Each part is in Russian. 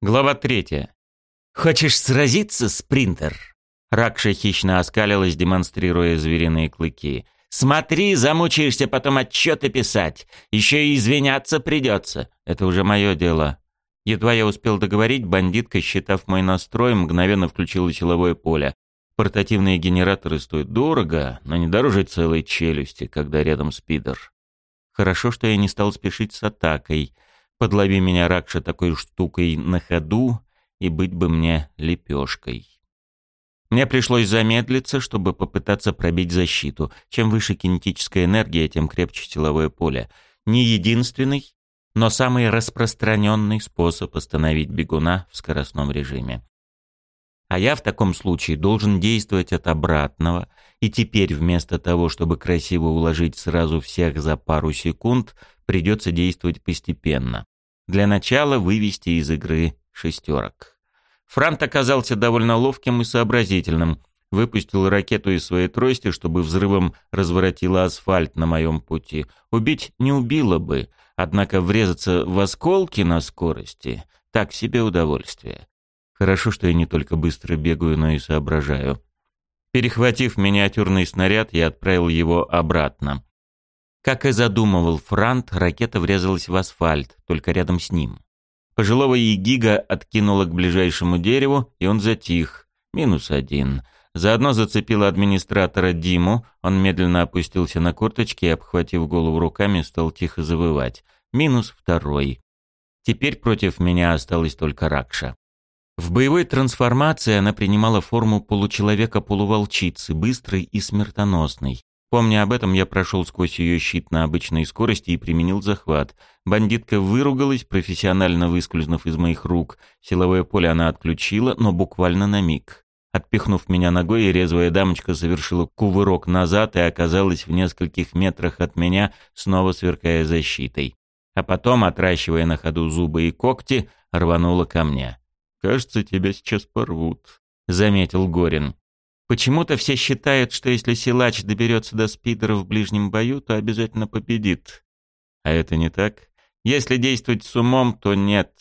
Глава третья. «Хочешь сразиться, спринтер?» Ракша хищно оскалилась, демонстрируя звериные клыки. «Смотри, замучаешься потом отчеты писать. Еще и извиняться придется. Это уже мое дело». Едва я успел договорить, бандитка, считав мой настрой, мгновенно включила силовое поле. Портативные генераторы стоят дорого, но не дороже целой челюсти, когда рядом спидер. Хорошо, что я не стал спешить с атакой — Подлови меня, Ракша, такой штукой на ходу, и быть бы мне лепешкой. Мне пришлось замедлиться, чтобы попытаться пробить защиту. Чем выше кинетическая энергия, тем крепче силовое поле. Не единственный, но самый распространенный способ остановить бегуна в скоростном режиме. А я в таком случае должен действовать от обратного, и теперь вместо того, чтобы красиво уложить сразу всех за пару секунд, придется действовать постепенно. Для начала вывести из игры шестерок. Франт оказался довольно ловким и сообразительным. Выпустил ракету из своей трости, чтобы взрывом разворотила асфальт на моем пути. Убить не убило бы, однако врезаться в осколки на скорости — так себе удовольствие. Хорошо, что я не только быстро бегаю, но и соображаю. Перехватив миниатюрный снаряд, я отправил его обратно. Как и задумывал Франт, ракета врезалась в асфальт, только рядом с ним. Пожилого Егига откинуло к ближайшему дереву, и он затих. Минус один. Заодно зацепила администратора Диму, он медленно опустился на корточки и, обхватив голову руками, стал тихо завывать. Минус второй. Теперь против меня осталась только Ракша. В боевой трансформации она принимала форму получеловека-полуволчицы, быстрой и смертоносной. Помня об этом, я прошел сквозь ее щит на обычной скорости и применил захват. Бандитка выругалась, профессионально выскользнув из моих рук. Силовое поле она отключила, но буквально на миг. Отпихнув меня ногой, резвая дамочка совершила кувырок назад и оказалась в нескольких метрах от меня, снова сверкая защитой. А потом, отращивая на ходу зубы и когти, рванула ко мне. «Кажется, тебя сейчас порвут», — заметил Горин. Почему-то все считают, что если силач доберется до спидера в ближнем бою, то обязательно победит. А это не так. Если действовать с умом, то нет.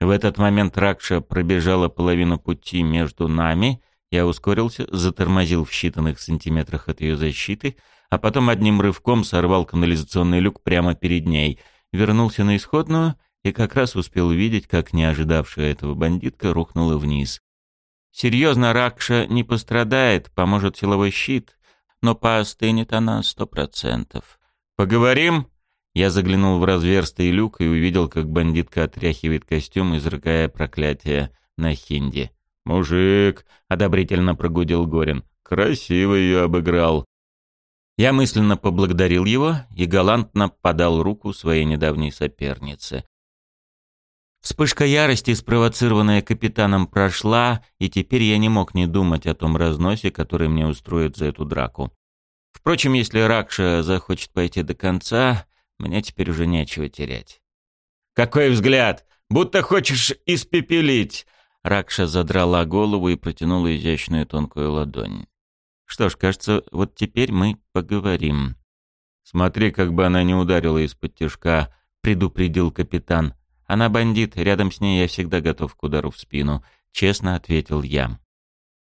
В этот момент Ракша пробежала половину пути между нами, я ускорился, затормозил в считанных сантиметрах от ее защиты, а потом одним рывком сорвал канализационный люк прямо перед ней, вернулся на исходную и как раз успел увидеть, как не ожидавшая этого бандитка рухнула вниз. Серьезно, Ракша не пострадает, поможет силовой щит, но поостынет она сто процентов. «Поговорим?» Я заглянул в разверстый люк и увидел, как бандитка отряхивает костюм, изрыгая проклятие на хинди. «Мужик!» — одобрительно прогудел Горин. «Красиво ее обыграл!» Я мысленно поблагодарил его и галантно подал руку своей недавней сопернице. Вспышка ярости, спровоцированная капитаном, прошла, и теперь я не мог не думать о том разносе, который мне устроят за эту драку. Впрочем, если Ракша захочет пойти до конца, мне теперь уже нечего терять. «Какой взгляд! Будто хочешь испепелить!» Ракша задрала голову и протянула изящную тонкую ладонь. «Что ж, кажется, вот теперь мы поговорим». «Смотри, как бы она не ударила из-под тяжка», — предупредил капитан. Она бандит, рядом с ней я всегда готов к удару в спину», — честно ответил я.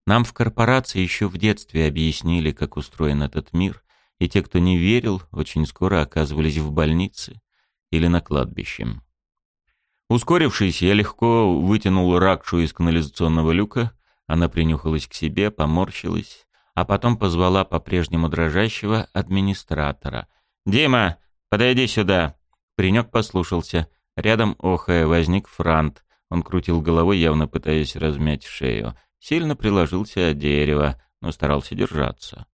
Нам в корпорации еще в детстве объяснили, как устроен этот мир, и те, кто не верил, очень скоро оказывались в больнице или на кладбище. Ускорившись, я легко вытянул Ракшу из канализационного люка, она принюхалась к себе, поморщилась, а потом позвала по-прежнему дрожащего администратора. «Дима, подойди сюда!» Паренек послушался — Рядом, охая, возник Франт. Он крутил головой, явно пытаясь размять шею. Сильно приложился о дерево, но старался держаться.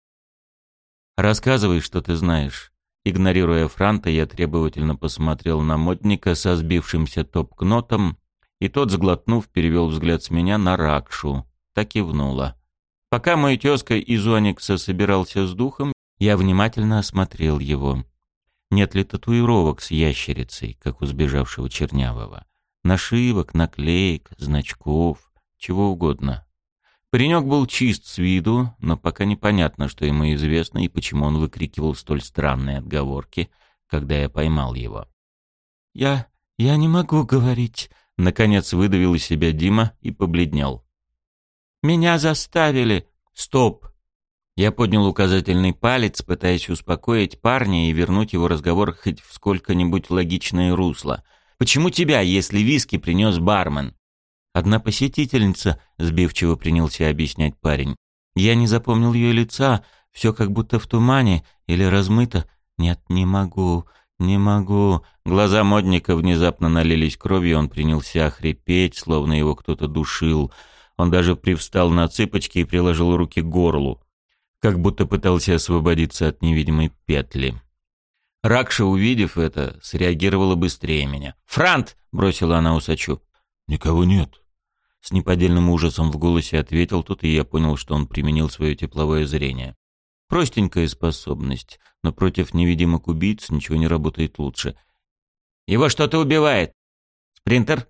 «Рассказывай, что ты знаешь». Игнорируя Франта, я требовательно посмотрел на модника со сбившимся топ-кнотом, и тот, сглотнув, перевел взгляд с меня на Ракшу. Так и внула. Пока мой тезка из Оникса собирался с духом, я внимательно осмотрел его. Нет ли татуировок с ящерицей, как у сбежавшего Чернявого? Нашивок, наклеек, значков, чего угодно. Паренек был чист с виду, но пока непонятно, что ему известно и почему он выкрикивал столь странные отговорки, когда я поймал его. «Я... я не могу говорить», — Наконец выдавил из себя Дима и побледнел. «Меня заставили!» «Стоп!» Я поднял указательный палец, пытаясь успокоить парня и вернуть его разговор хоть в сколько-нибудь логичное русло. «Почему тебя, если виски принес бармен?» «Одна посетительница», — сбивчиво принялся объяснять парень. «Я не запомнил ее лица, все как будто в тумане или размыто. Нет, не могу, не могу». Глаза модника внезапно налились кровью, он принялся хрипеть, словно его кто-то душил. Он даже привстал на цыпочки и приложил руки к горлу как будто пытался освободиться от невидимой петли. Ракша, увидев это, среагировала быстрее меня. «Франт!» — бросила она усачу. «Никого нет». С неподдельным ужасом в голосе ответил тут, и я понял, что он применил свое тепловое зрение. Простенькая способность, но против невидимых убийц ничего не работает лучше. «Его что-то убивает!» «Спринтер?»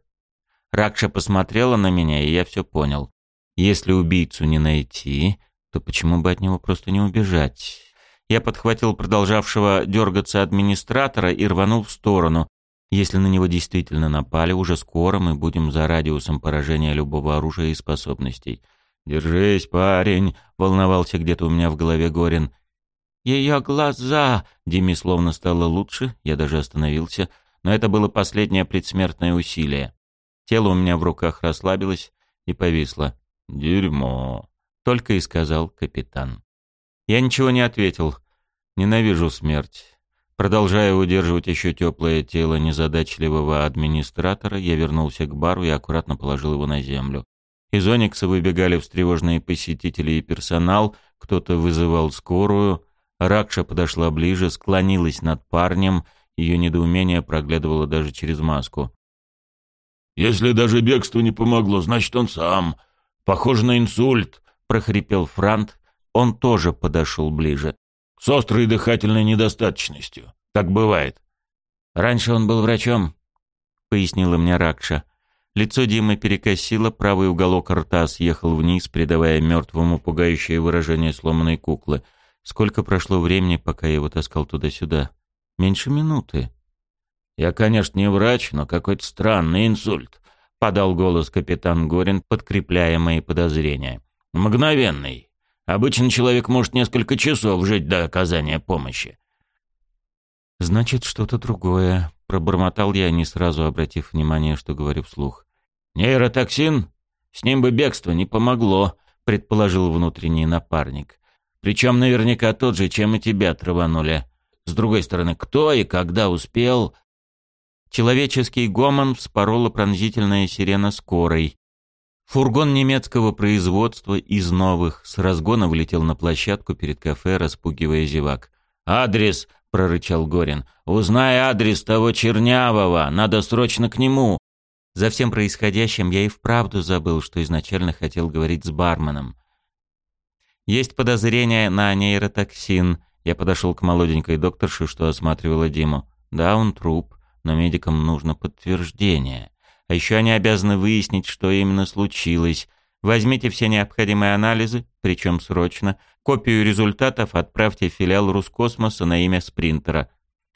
Ракша посмотрела на меня, и я все понял. Если убийцу не найти, то почему бы от него просто не убежать? Я подхватил продолжавшего дергаться администратора и рванул в сторону. Если на него действительно напали, уже скоро мы будем за радиусом поражения любого оружия и способностей. «Держись, парень!» — волновался где-то у меня в голове Горин. «Ее глаза!» — Диме словно стало лучше, я даже остановился, но это было последнее предсмертное усилие. Тело у меня в руках расслабилось и повисло. «Дерьмо!» Только и сказал капитан. Я ничего не ответил. Ненавижу смерть. Продолжая удерживать еще теплое тело незадачливого администратора, я вернулся к бару и аккуратно положил его на землю. Из Оникса выбегали встревоженные посетители и персонал, кто-то вызывал скорую. Ракша подошла ближе, склонилась над парнем, ее недоумение проглядывало даже через маску. «Если даже бегство не помогло, значит, он сам. Похоже на инсульт прохрипел Франт. Он тоже подошел ближе. С острой дыхательной недостаточностью. Так бывает. Раньше он был врачом, пояснила мне Ракша. Лицо Димы перекосило, правый уголок рта съехал вниз, придавая мертвому пугающее выражение сломанной куклы. Сколько прошло времени, пока я его таскал туда-сюда? Меньше минуты. Я, конечно, не врач, но какой-то странный инсульт, подал голос капитан Горин, подкрепляя мои подозрения. Мгновенный. Обычно человек может несколько часов жить до оказания помощи. «Значит, что-то другое», — пробормотал я, не сразу обратив внимание, что говорю вслух. «Нейротоксин? С ним бы бегство не помогло», — предположил внутренний напарник. «Причем наверняка тот же, чем и тебя траванули. С другой стороны, кто и когда успел...» Человеческий гомон вспорола пронзительная сирена скорой. Фургон немецкого производства из новых с разгона влетел на площадку перед кафе, распугивая зевак. «Адрес!» — прорычал Горин. «Узнай адрес того чернявого! Надо срочно к нему!» За всем происходящим я и вправду забыл, что изначально хотел говорить с барменом. Есть подозрение на нейротоксин. Я подошел к молоденькой докторше, что осматривала Диму. Да, он труп, но медикам нужно подтверждение. А еще они обязаны выяснить, что именно случилось. Возьмите все необходимые анализы, причем срочно. Копию результатов отправьте в филиал Роскосмоса на имя Спринтера.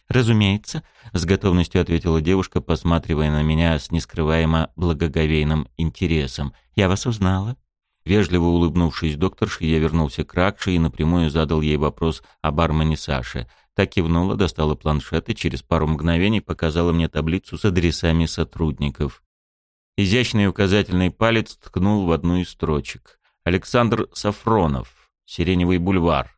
«Разумеется», — с готовностью ответила девушка, посматривая на меня с нескрываемо благоговейным интересом. «Я вас узнала». Вежливо улыбнувшись докторше, я вернулся к Ракше и напрямую задал ей вопрос о бармене Саше. Так кивнула, достала планшет и через пару мгновений показала мне таблицу с адресами сотрудников. Изящный указательный палец ткнул в одну из строчек. Александр Сафронов. Сиреневый бульвар.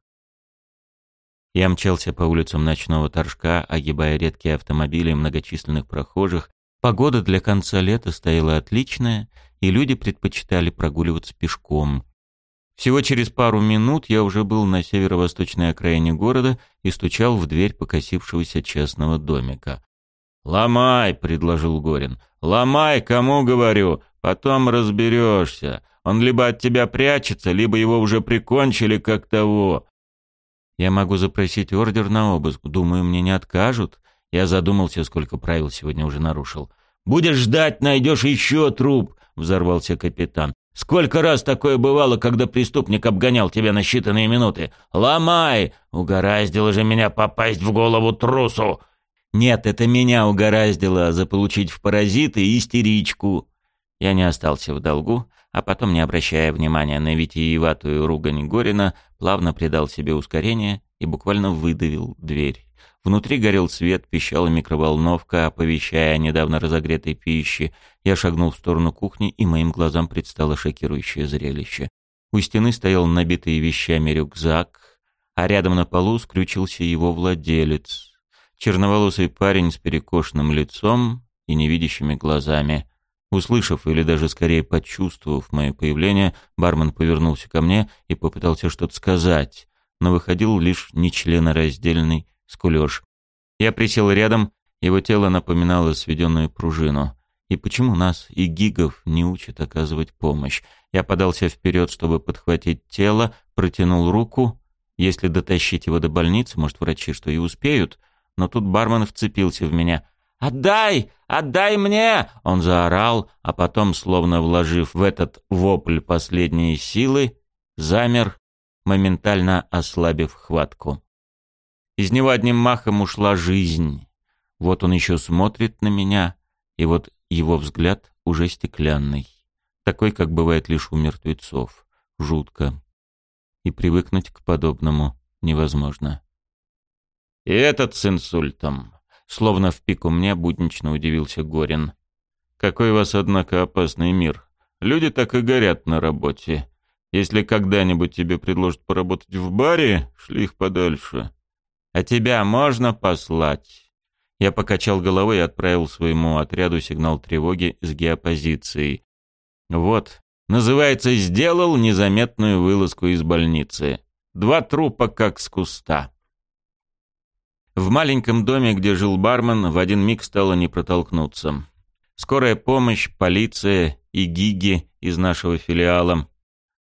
Я мчался по улицам ночного торжка, огибая редкие автомобили и многочисленных прохожих. Погода для конца лета стояла отличная, и люди предпочитали прогуливаться пешком. Всего через пару минут я уже был на северо-восточной окраине города и стучал в дверь покосившегося частного домика. «Ломай», — предложил Горин. «Ломай, кому говорю, потом разберешься. Он либо от тебя прячется, либо его уже прикончили как того». «Я могу запросить ордер на обыск. Думаю, мне не откажут». Я задумался, сколько правил сегодня уже нарушил. «Будешь ждать, найдешь еще труп», — взорвался капитан. «Сколько раз такое бывало, когда преступник обгонял тебя на считанные минуты? Ломай! Угораздило же меня попасть в голову трусу!» Нет, это меня угораздило заполучить в паразиты истеричку. Я не остался в долгу, а потом, не обращая внимания на витиеватую ругань Горина, плавно придал себе ускорение и буквально выдавил дверь. Внутри горел свет, пищала микроволновка, оповещая о недавно разогретой пище. Я шагнул в сторону кухни, и моим глазам предстало шокирующее зрелище. У стены стоял набитый вещами рюкзак, а рядом на полу скрючился его владелец. Черноволосый парень с перекошенным лицом и невидящими глазами. Услышав или даже скорее почувствовав мое появление, бармен повернулся ко мне и попытался что-то сказать, но выходил лишь нечленораздельный скулёж. Я присел рядом, его тело напоминало сведенную пружину. И почему нас и гигов не учат оказывать помощь? Я подался вперед, чтобы подхватить тело, протянул руку. Если дотащить его до больницы, может, врачи что и успеют. Но тут бармен вцепился в меня. «Отдай! Отдай мне!» Он заорал, а потом, словно вложив в этот вопль последние силы, замер, моментально ослабив хватку. Из него одним махом ушла жизнь. Вот он еще смотрит на меня, и вот его взгляд уже стеклянный. Такой, как бывает лишь у мертвецов. Жутко. И привыкнуть к подобному невозможно. И этот с инсультом. Словно в пику мне буднично удивился Горин. Какой у вас, однако, опасный мир. Люди так и горят на работе. Если когда-нибудь тебе предложат поработать в баре, шли их подальше. А тебя можно послать?» Я покачал головой и отправил своему отряду сигнал тревоги с геопозицией. «Вот, называется, сделал незаметную вылазку из больницы. Два трупа как с куста». В маленьком доме, где жил бармен, в один миг стало не протолкнуться. Скорая помощь, полиция и гиги из нашего филиала.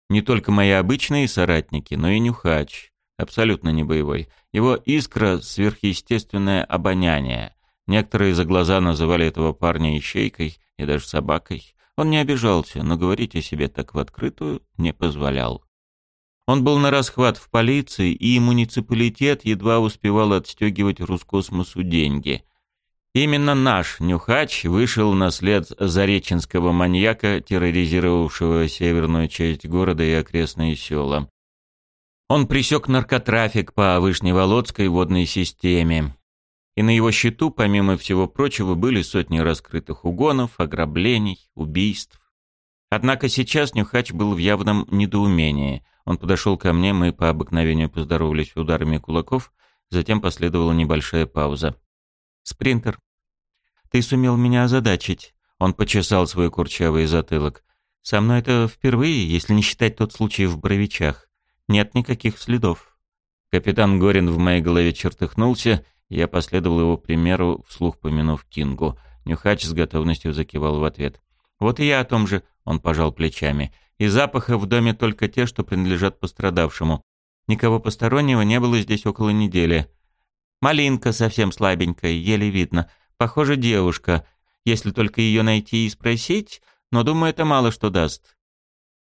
Не только мои обычные соратники, но и нюхач абсолютно не боевой. Его искра — сверхъестественное обоняние. Некоторые за глаза называли этого парня ищейкой и даже собакой. Он не обижался, но говорить о себе так в открытую не позволял. Он был на расхват в полиции, и муниципалитет едва успевал отстегивать Роскосмосу деньги. Именно наш Нюхач вышел на след зареченского маньяка, терроризировавшего северную часть города и окрестные села. Он пресек наркотрафик по Вышневолодской водной системе. И на его счету, помимо всего прочего, были сотни раскрытых угонов, ограблений, убийств. Однако сейчас Нюхач был в явном недоумении. Он подошел ко мне, мы по обыкновению поздоровались ударами кулаков, затем последовала небольшая пауза. «Спринтер, ты сумел меня озадачить». Он почесал свой курчавый затылок. «Со мной это впервые, если не считать тот случай в Боровичах. Нет никаких следов. Капитан Горин в моей голове чертыхнулся, я последовал его примеру, вслух помянув Кингу. Нюхач с готовностью закивал в ответ. «Вот и я о том же», — он пожал плечами. «И запаха в доме только те, что принадлежат пострадавшему. Никого постороннего не было здесь около недели. Малинка совсем слабенькая, еле видно. Похоже, девушка. Если только ее найти и спросить, но, думаю, это мало что даст.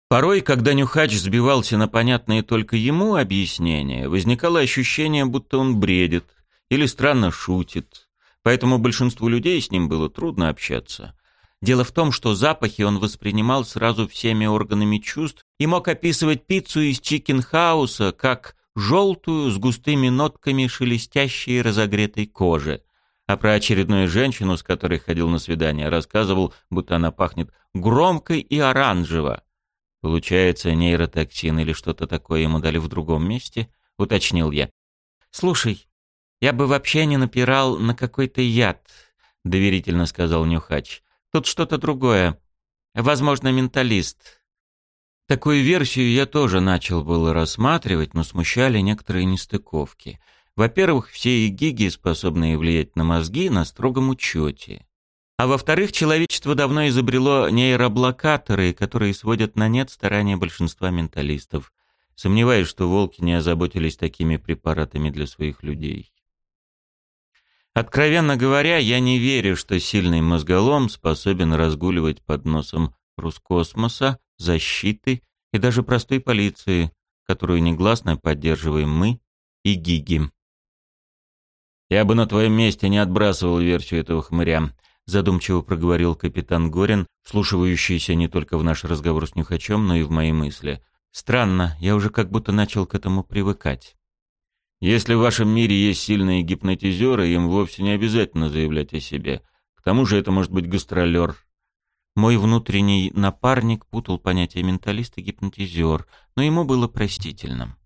Порой, когда Нюхач сбивался на понятные только ему объяснения, возникало ощущение, будто он бредит или странно шутит. Поэтому большинству людей с ним было трудно общаться. Дело в том, что запахи он воспринимал сразу всеми органами чувств и мог описывать пиццу из чикенхауса как желтую с густыми нотками шелестящей разогретой кожи. А про очередную женщину, с которой ходил на свидание, рассказывал, будто она пахнет громко и оранжево. Получается, нейротоксин или что-то такое ему дали в другом месте, уточнил я. Слушай, я бы вообще не напирал на какой-то яд, доверительно сказал Нюхач. Тут что-то другое. Возможно, менталист. Такую версию я тоже начал было рассматривать, но смущали некоторые нестыковки. Во-первых, все гиги, способные влиять на мозги, на строгом учете. А во-вторых, человечество давно изобрело нейроблокаторы, которые сводят на нет старания большинства менталистов. Сомневаюсь, что волки не озаботились такими препаратами для своих людей. Откровенно говоря, я не верю, что сильный мозголом способен разгуливать под носом Роскосмоса, защиты и даже простой полиции, которую негласно поддерживаем мы и Гиги. «Я бы на твоем месте не отбрасывал версию этого хмыря», — задумчиво проговорил капитан Горин, вслушивающийся не только в наш разговор с Нюхачем, но и в мои мысли. «Странно, я уже как будто начал к этому привыкать». «Если в вашем мире есть сильные гипнотизеры, им вовсе не обязательно заявлять о себе. К тому же это может быть гастролер». Мой внутренний напарник путал понятия менталист и гипнотизер, но ему было простительно.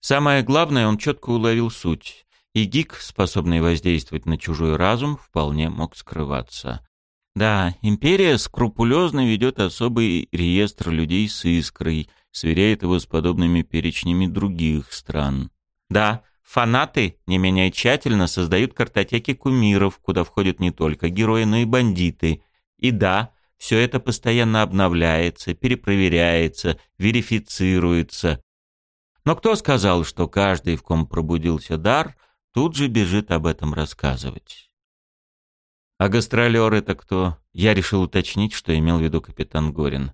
Самое главное, он четко уловил суть и гик, способный воздействовать на чужой разум, вполне мог скрываться. Да, империя скрупулезно ведет особый реестр людей с искрой, сверяет его с подобными перечнями других стран. Да, фанаты не менее тщательно создают картотеки кумиров, куда входят не только герои, но и бандиты. И да, все это постоянно обновляется, перепроверяется, верифицируется. Но кто сказал, что каждый, в ком пробудился дар – тут же бежит об этом рассказывать. А гастролер это кто? Я решил уточнить, что имел в виду капитан Горин.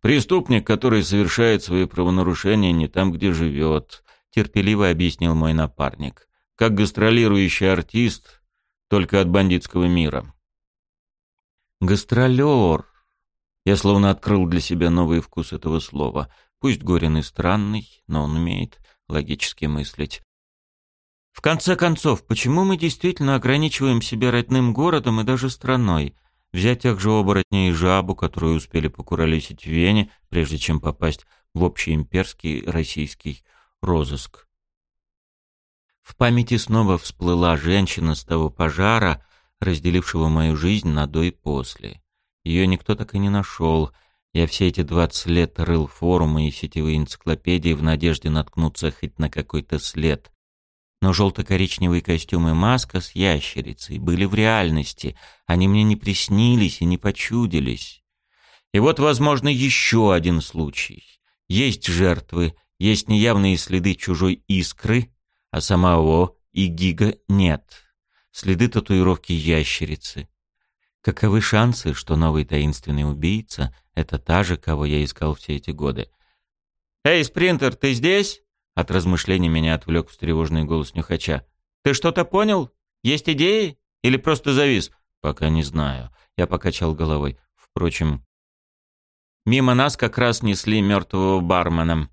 Преступник, который совершает свои правонарушения не там, где живет, терпеливо объяснил мой напарник. Как гастролирующий артист, только от бандитского мира. Гастролер. Я словно открыл для себя новый вкус этого слова. Пусть Горин и странный, но он умеет логически мыслить. В конце концов, почему мы действительно ограничиваем себя родным городом и даже страной? Взять тех же оборотней и жабу, которую успели покуролесить в Вене, прежде чем попасть в общеимперский российский розыск. В памяти снова всплыла женщина с того пожара, разделившего мою жизнь на до и после. Ее никто так и не нашел. Я все эти двадцать лет рыл форумы и сетевые энциклопедии в надежде наткнуться хоть на какой-то след но желто-коричневый костюм и маска с ящерицей были в реальности, они мне не приснились и не почудились. И вот, возможно, еще один случай. Есть жертвы, есть неявные следы чужой искры, а самого и гига нет. Следы татуировки ящерицы. Каковы шансы, что новый таинственный убийца — это та же, кого я искал все эти годы? «Эй, спринтер, ты здесь?» От размышлений меня отвлек встревоженный голос Нюхача. «Ты что-то понял? Есть идеи? Или просто завис?» «Пока не знаю». Я покачал головой. Впрочем, мимо нас как раз несли мертвого бармена.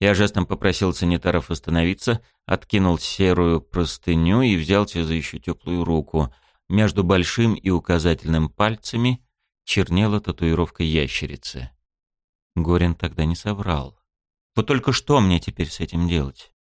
Я жестом попросил санитаров остановиться, откинул серую простыню и взялся за еще теплую руку. Между большим и указательным пальцами чернела татуировка ящерицы. Горин тогда не соврал. Вот только что мне теперь с этим делать?